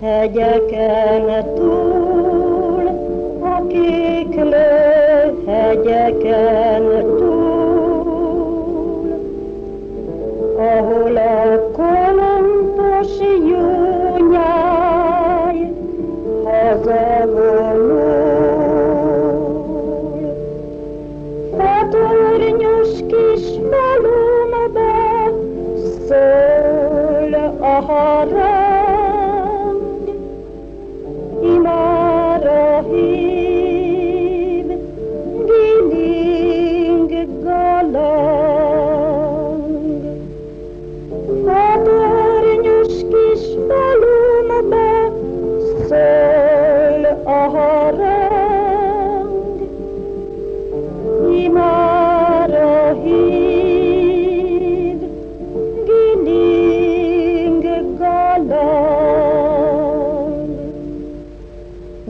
hegyeken túl, a kéklő hegyeken túl, ahol a kolompos jó nyáj hazavonul. Fatornyos kis falumba szól a harang,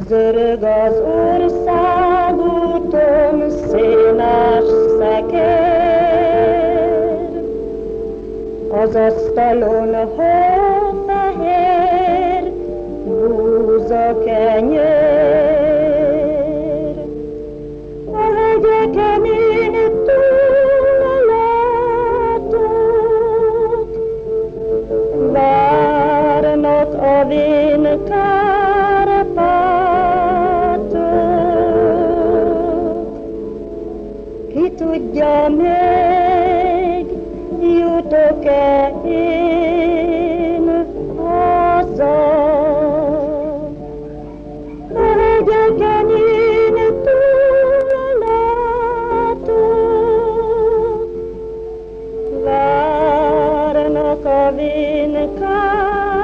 Zörög az országúton szénás szekér, az asztalon hófehér, még, jutok-e én haza? A hegyeken én túllátok, várnak a vén Kárpátok.